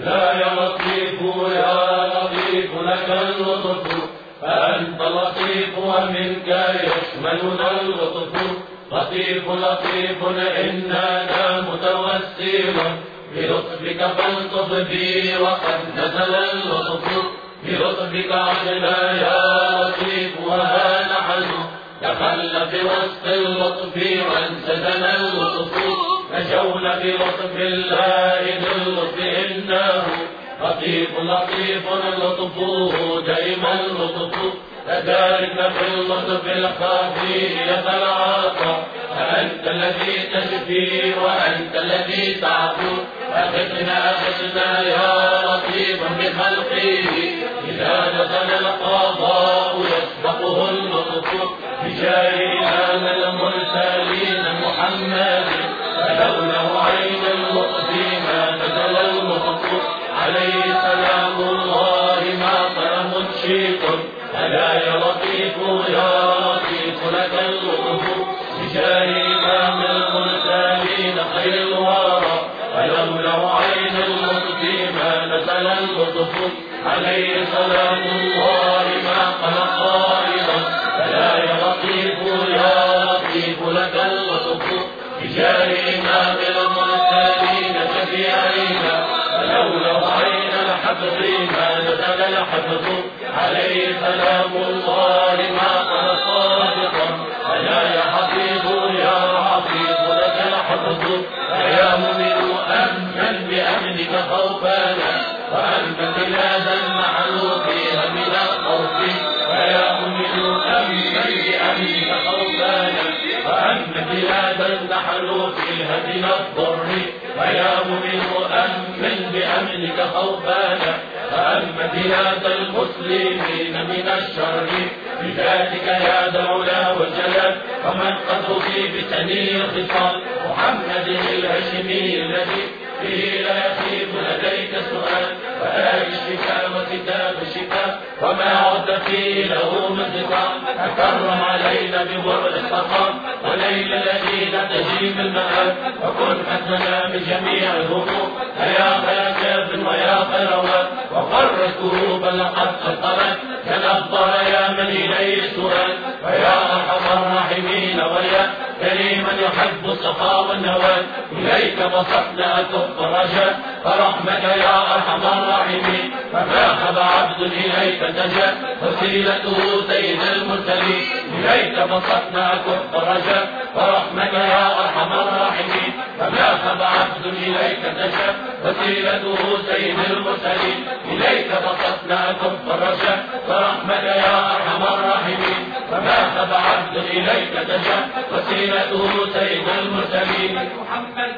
لا يا لطيف يا لطيف لك اللطف فأنت لطيف ومنك يشملنا اللطف. لطيف لطيف إننا متوسل بلطفك فالطف بي وقد نزل اللطف. بلطفك عدنا يا لطيف وها نحن دخلنا في وسط اللطف وانسدنا اللطف. نجونا بلطف الله باللطف. إنه لطيف لطيف لطفه دائما لطف كذلك في اللطف الخفي يتلاقى فأنت الذي تشفي وأنت الذي تعفو أخذنا أخذنا يا لطيفا بخلقه إذا نزل القضاء يسبقه اللطف. بجاه من المرسلين محمد. فلولا عين اللطف ولولا عين اللطف ما نزل اللطف عليه سلام الله ما قام قائلا. فلا يا لطيف يا لطيف لك اللطف بجاه إمام المرسلين شفيعين ولولا عين الحفظ ما نزل الحفظ عليه سلام الله ما قال نحن فيها من الضر. فيا مؤمن أمن بأمنك خوفانا فأما بلاد المسلمين من الشر. بذاتك يا ذا العلا والجلال ومن قد في بتني الخصال محمد الهاشمي الذي به لا يخيب لديك سؤال. فآل الشفاء وكتاب الشفاء وما عد فيه له مزقا تكرم علينا ببر السقام. وليل الذي المآب وكن حسنا من جميع الهموم. فيا خير كاف ويا خير واد وقرت كروبا لقد أثرت تنظر يا من إليه السؤال فيا أرحم الراحمين ويا كريما يحب الصفا والنوال إليك بسطنا كف الرجاء فرحمك يا أرحم الراحمين. فما خب عبد إليك تجا. وسيلته سيد المرسلين. إليك بسطنا كف الرجاء فرحمك يا أرحم إليك تجا وسيلته سيد المرسلين. إليك بسطنا كف الرجاء فرحمك يا أرحم الراحمين. فما خب عبد إليك تجا وسيلته سيد المرسلين. محمد